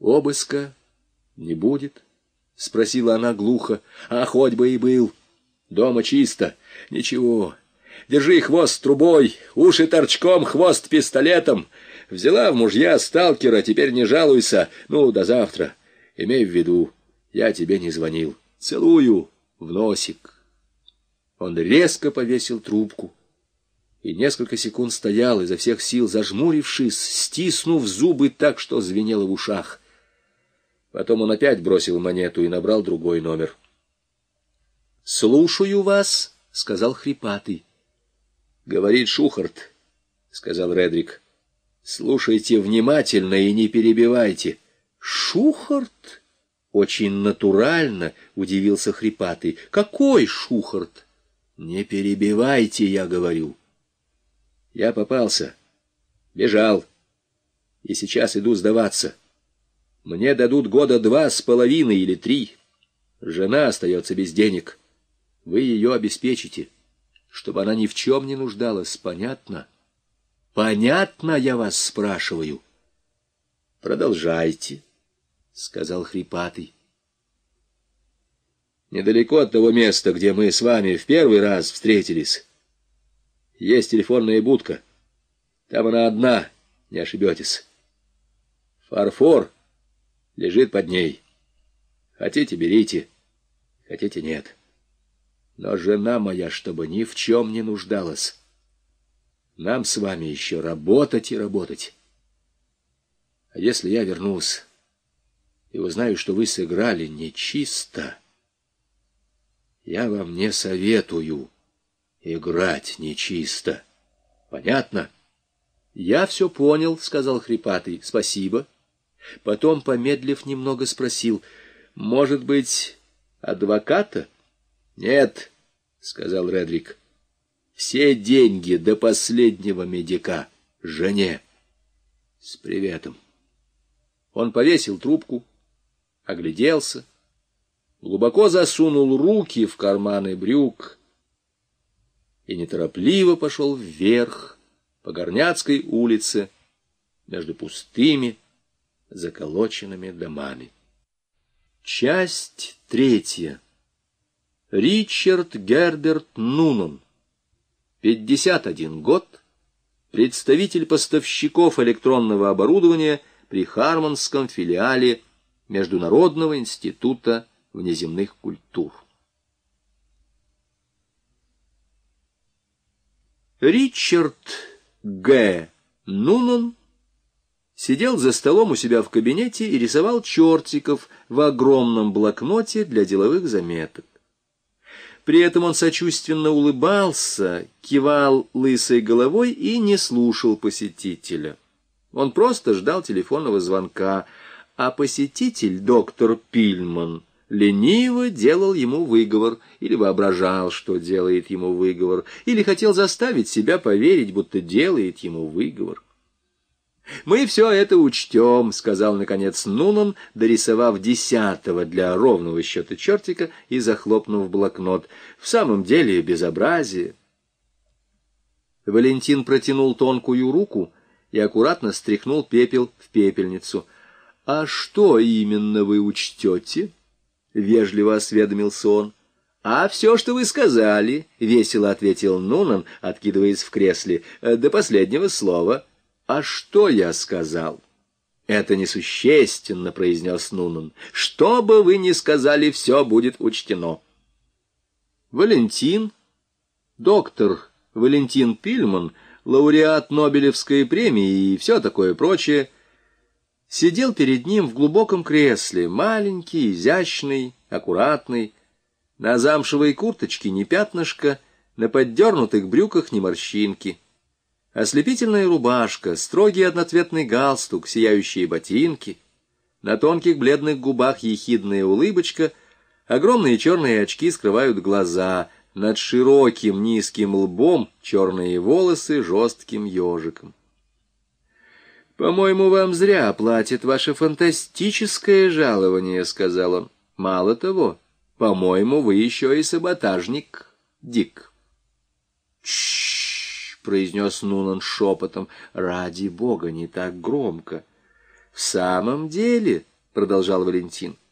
Обыска не будет, — спросила она глухо. — А хоть бы и был. Дома чисто. Ничего. Держи хвост трубой, уши торчком, хвост пистолетом. Взяла в мужья сталкера, теперь не жалуйся. Ну, до завтра. Имей в виду, я тебе не звонил. Целую в носик. Он резко повесил трубку и несколько секунд стоял, изо всех сил зажмурившись, стиснув зубы так, что звенело в ушах. Потом он опять бросил монету и набрал другой номер. — Слушаю вас, — сказал хрипатый. — Говорит Шухарт, — сказал Редрик. — Слушайте внимательно и не перебивайте. — Шухарт? Очень натурально, — удивился хрипатый. — Какой Шухарт? — Не перебивайте, я говорю. Я попался, бежал, и сейчас иду сдаваться. Мне дадут года два с половиной или три. Жена остается без денег. Вы ее обеспечите, чтобы она ни в чем не нуждалась, понятно? Понятно, я вас спрашиваю. Продолжайте, — сказал хрипатый. Недалеко от того места, где мы с вами в первый раз встретились, есть телефонная будка. Там она одна, не ошибетесь. Фарфор лежит под ней. Хотите, берите, хотите, нет. Но жена моя, чтобы ни в чем не нуждалась. Нам с вами еще работать и работать. А если я вернусь и узнаю, что вы сыграли нечисто, я вам не советую играть нечисто. Понятно? Я все понял, сказал хрипатый. Спасибо. Потом, помедлив немного, спросил, может быть, адвоката? Нет, сказал Редрик. Все деньги до последнего медика жене. С приветом. Он повесил трубку, огляделся, глубоко засунул руки в карманы брюк и неторопливо пошел вверх по Горняцкой улице между пустыми заколоченными домами. Часть третья. Ричард Герберт Нунан, 51 год, представитель поставщиков электронного оборудования при Хармонском филиале Международного института внеземных культур. Ричард Г. Нунан сидел за столом у себя в кабинете и рисовал чертиков в огромном блокноте для деловых заметок. При этом он сочувственно улыбался, кивал лысой головой и не слушал посетителя. Он просто ждал телефонного звонка, а посетитель, доктор Пильман, лениво делал ему выговор, или воображал, что делает ему выговор, или хотел заставить себя поверить, будто делает ему выговор. «Мы все это учтем», — сказал, наконец, Нунан, дорисовав десятого для ровного счета чертика и захлопнув блокнот. «В самом деле безобразие». Валентин протянул тонкую руку и аккуратно стряхнул пепел в пепельницу. «А что именно вы учтете?» — вежливо осведомился он. — А все, что вы сказали, — весело ответил Нунан, откидываясь в кресле, — до последнего слова. — А что я сказал? — Это несущественно, — произнес Нунан. — Что бы вы ни сказали, все будет учтено. Валентин, доктор Валентин Пильман, лауреат Нобелевской премии и все такое прочее — сидел перед ним в глубоком кресле, маленький, изящный, аккуратный, на замшевой курточке ни пятнышка, на поддернутых брюках ни морщинки. Ослепительная рубашка, строгий одноцветный галстук, сияющие ботинки, на тонких бледных губах ехидная улыбочка, огромные черные очки скрывают глаза, над широким низким лбом черные волосы жестким ежиком. «По-моему, вам зря платит ваше фантастическое жалование», — сказал он. «Мало того, по-моему, вы еще и саботажник, Дик». «Чш!» — произнес Нунан шепотом. «Ради бога, не так громко». В самом деле, продолжал Валентин, —